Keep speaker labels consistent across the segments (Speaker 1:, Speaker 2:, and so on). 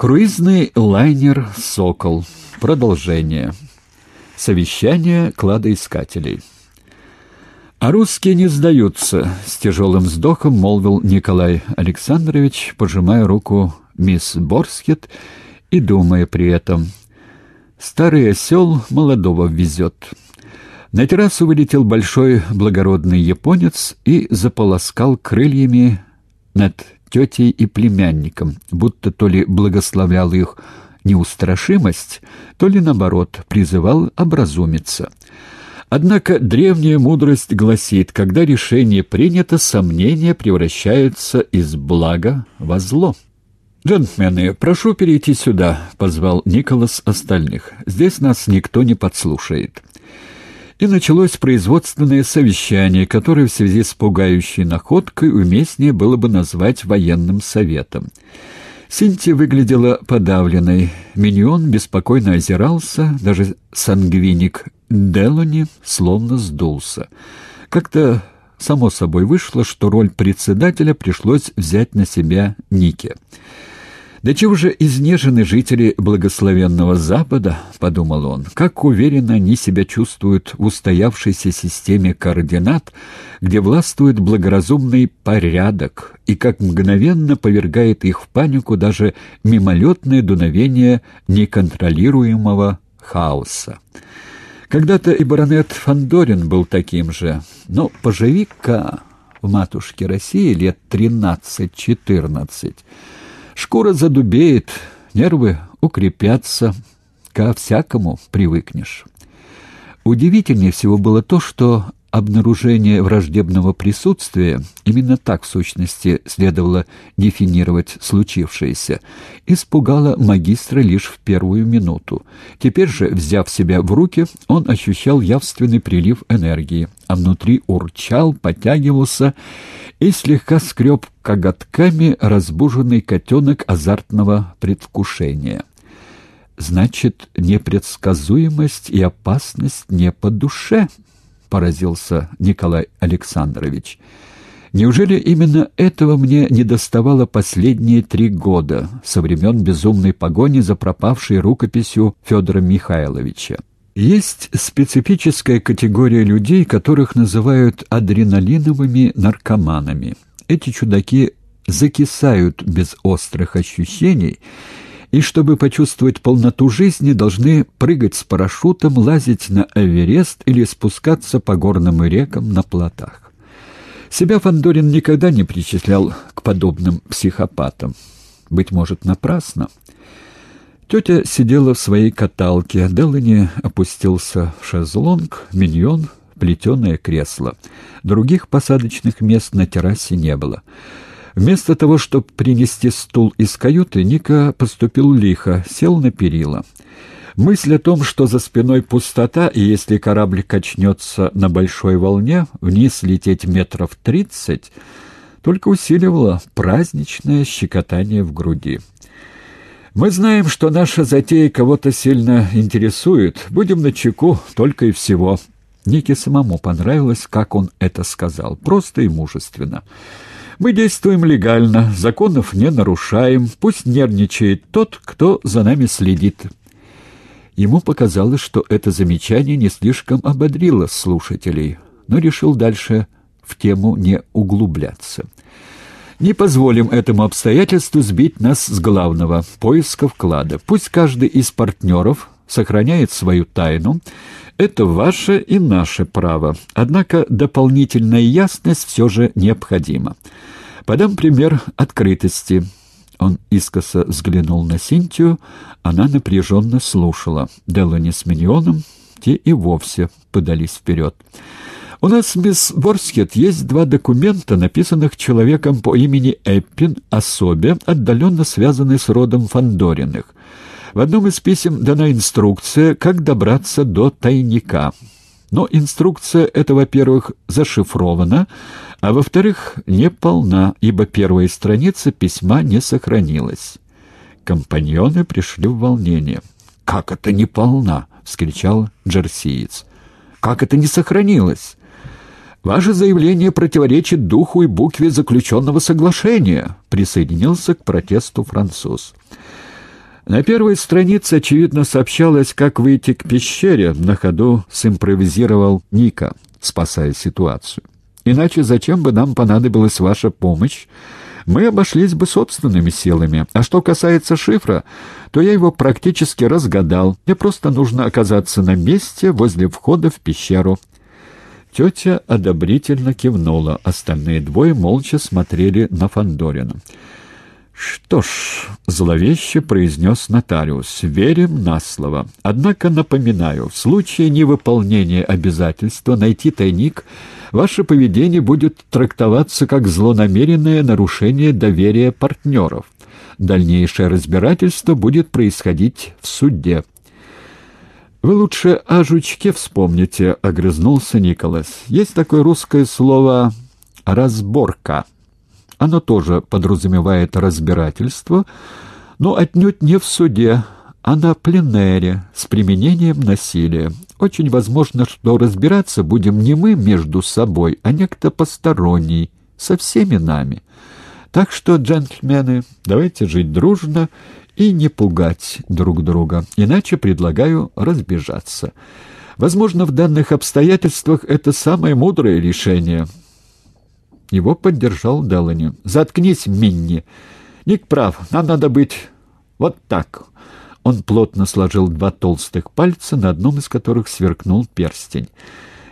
Speaker 1: Круизный лайнер «Сокол». Продолжение. Совещание кладоискателей. «А русские не сдаются», — с тяжелым вздохом молвил Николай Александрович, пожимая руку мисс Борскет и думая при этом. «Старый осел молодого везет». На террасу вылетел большой благородный японец и заполоскал крыльями над тетей и племянником, будто то ли благословлял их неустрашимость, то ли, наоборот, призывал образумиться. Однако древняя мудрость гласит, когда решение принято, сомнения превращаются из блага во зло. «Джентльмены, прошу перейти сюда», — позвал Николас остальных. «Здесь нас никто не подслушает». И началось производственное совещание, которое в связи с пугающей находкой уместнее было бы назвать военным советом. Синтия выглядела подавленной. Миньон беспокойно озирался, даже сангвиник Делони словно сдулся. Как-то само собой вышло, что роль председателя пришлось взять на себя Нике. «Да чего же изнежены жители благословенного Запада?» — подумал он. «Как уверенно они себя чувствуют в устоявшейся системе координат, где властвует благоразумный порядок, и как мгновенно повергает их в панику даже мимолетное дуновение неконтролируемого хаоса». Когда-то и баронет Фандорин был таким же, но поживи-ка в матушке России лет тринадцать-четырнадцать — Шкура задубеет, нервы укрепятся, ко всякому привыкнешь. Удивительнее всего было то, что обнаружение враждебного присутствия, именно так в сущности следовало дефинировать случившееся, испугало магистра лишь в первую минуту. Теперь же, взяв себя в руки, он ощущал явственный прилив энергии, а внутри урчал, подтягивался и слегка скреб коготками разбуженный котенок азартного предвкушения. Значит, непредсказуемость и опасность не по душе —— поразился Николай Александрович. «Неужели именно этого мне недоставало последние три года, со времен безумной погони за пропавшей рукописью Федора Михайловича?» Есть специфическая категория людей, которых называют адреналиновыми наркоманами. Эти чудаки закисают без острых ощущений и, чтобы почувствовать полноту жизни, должны прыгать с парашютом, лазить на Эверест или спускаться по горным рекам на плотах. Себя Фандорин никогда не причислял к подобным психопатам. Быть может, напрасно. Тетя сидела в своей каталке, Делани опустился в шезлонг, миньон — плетеное кресло. Других посадочных мест на террасе не было. Вместо того, чтобы принести стул из каюты, Ника поступил лихо, сел на перила. Мысль о том, что за спиной пустота, и если корабль качнется на большой волне, вниз лететь метров тридцать, только усиливала праздничное щекотание в груди. «Мы знаем, что наша затея кого-то сильно интересует. Будем на чеку только и всего». Нике самому понравилось, как он это сказал, просто и мужественно. Мы действуем легально, законов не нарушаем, пусть нервничает тот, кто за нами следит». Ему показалось, что это замечание не слишком ободрило слушателей, но решил дальше в тему не углубляться. Не позволим этому обстоятельству сбить нас с главного — поиска вклада. Пусть каждый из партнеров сохраняет свою тайну. Это ваше и наше право. Однако дополнительная ясность все же необходима. Подам пример открытости. Он искоса взглянул на Синтию, она напряженно слушала. Делани с Миньоном, те и вовсе подались вперед. «У нас, мисс Ворскет, есть два документа, написанных человеком по имени Эппин, особе, отдаленно связанной с родом Фандориных. В одном из писем дана инструкция, как добраться до тайника». Но инструкция эта, во-первых, зашифрована, а во-вторых, не полна, ибо первая страница письма не сохранилась. Компаньоны пришли в волнение. «Как это не полна?» — вскричал джерсиец. «Как это не сохранилось?» «Ваше заявление противоречит духу и букве заключенного соглашения», — присоединился к протесту француз. На первой странице, очевидно, сообщалось, как выйти к пещере, на ходу симпровизировал Ника, спасая ситуацию. Иначе зачем бы нам понадобилась ваша помощь? Мы обошлись бы собственными силами. А что касается шифра, то я его практически разгадал. Мне просто нужно оказаться на месте возле входа в пещеру. Тетя одобрительно кивнула. Остальные двое молча смотрели на Фандорина. «Что ж», — зловеще произнес нотариус, — «верим на слово. Однако напоминаю, в случае невыполнения обязательства найти тайник, ваше поведение будет трактоваться как злонамеренное нарушение доверия партнеров. Дальнейшее разбирательство будет происходить в суде». «Вы лучше о жучке вспомните», — огрызнулся Николас. «Есть такое русское слово «разборка». Оно тоже подразумевает разбирательство, но отнюдь не в суде, а на пленэре с применением насилия. Очень возможно, что разбираться будем не мы между собой, а некто посторонний, со всеми нами. Так что, джентльмены, давайте жить дружно и не пугать друг друга, иначе предлагаю разбежаться. Возможно, в данных обстоятельствах это самое мудрое решение — его поддержал Делани. «Заткнись, Минни! Ник прав, нам надо быть вот так!» Он плотно сложил два толстых пальца, на одном из которых сверкнул перстень.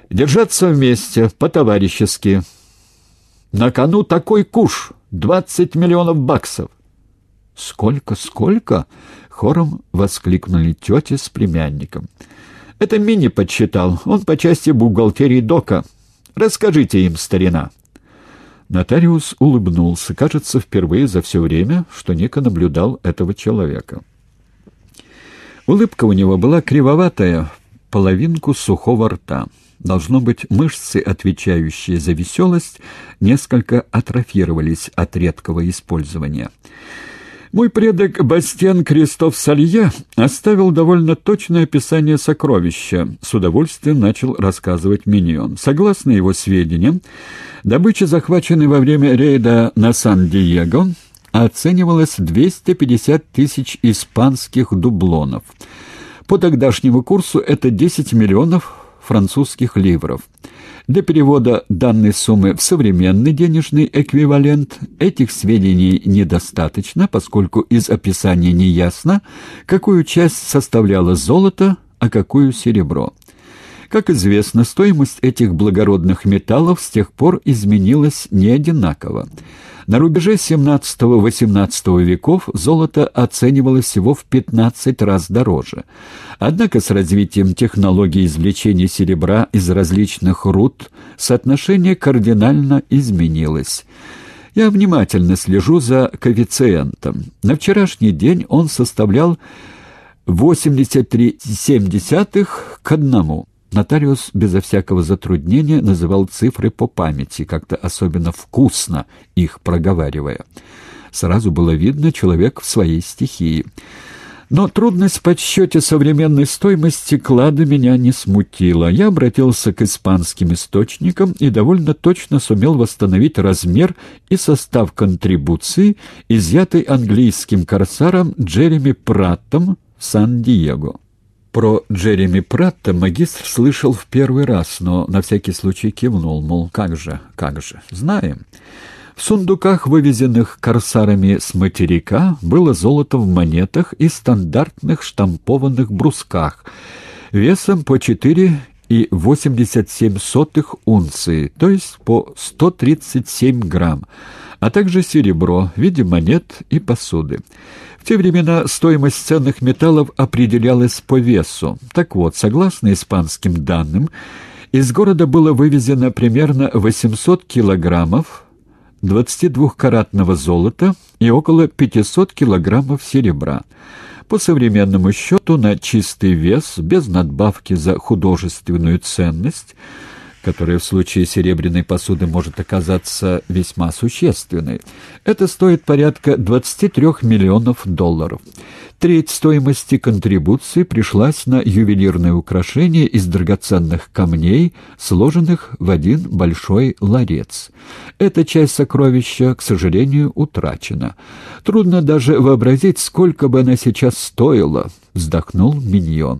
Speaker 1: «Держаться вместе, по-товарищески. На кону такой куш! Двадцать миллионов баксов!» «Сколько, сколько?» — хором воскликнули тети с племянником. «Это Мини подсчитал. Он по части бухгалтерии Дока. Расскажите им, старина». Нотариус улыбнулся, кажется, впервые за все время, что Ника наблюдал этого человека. Улыбка у него была кривоватая, половинку сухого рта. Должно быть, мышцы, отвечающие за веселость, несколько атрофировались от редкого использования. Мой предок Бастиан Кристоф Салье оставил довольно точное описание сокровища, с удовольствием начал рассказывать Миньон. Согласно его сведениям, добыча, захваченная во время рейда на Сан-Диего, оценивалась в 250 тысяч испанских дублонов. По тогдашнему курсу это 10 миллионов французских ливров. Для перевода данной суммы в современный денежный эквивалент этих сведений недостаточно, поскольку из описания не ясно, какую часть составляло золото, а какую серебро. Как известно, стоимость этих благородных металлов с тех пор изменилась не одинаково. На рубеже XVII-XVIII веков золото оценивалось всего в 15 раз дороже. Однако с развитием технологий извлечения серебра из различных руд соотношение кардинально изменилось. Я внимательно слежу за коэффициентом. На вчерашний день он составлял 83,7 к одному. Нотариус безо всякого затруднения называл цифры по памяти, как-то особенно вкусно их проговаривая. Сразу было видно человек в своей стихии. Но трудность в подсчете современной стоимости клада меня не смутила. Я обратился к испанским источникам и довольно точно сумел восстановить размер и состав контрибуции, изъятой английским корсаром Джереми Праттом в Сан-Диего. Про Джереми Пратта магистр слышал в первый раз, но на всякий случай кивнул, мол, как же, как же, знаем. В сундуках, вывезенных корсарами с материка, было золото в монетах и стандартных штампованных брусках, весом по 4,87 унции, то есть по 137 грамм, а также серебро в виде монет и посуды. В те времена стоимость ценных металлов определялась по весу. Так вот, согласно испанским данным, из города было вывезено примерно 800 килограммов 22-каратного золота и около 500 килограммов серебра. По современному счету на чистый вес, без надбавки за художественную ценность, которая в случае серебряной посуды может оказаться весьма существенной. Это стоит порядка 23 миллионов долларов. Треть стоимости контрибуции пришлась на ювелирные украшения из драгоценных камней, сложенных в один большой ларец. Эта часть сокровища, к сожалению, утрачена. Трудно даже вообразить, сколько бы она сейчас стоила, вздохнул Миньон.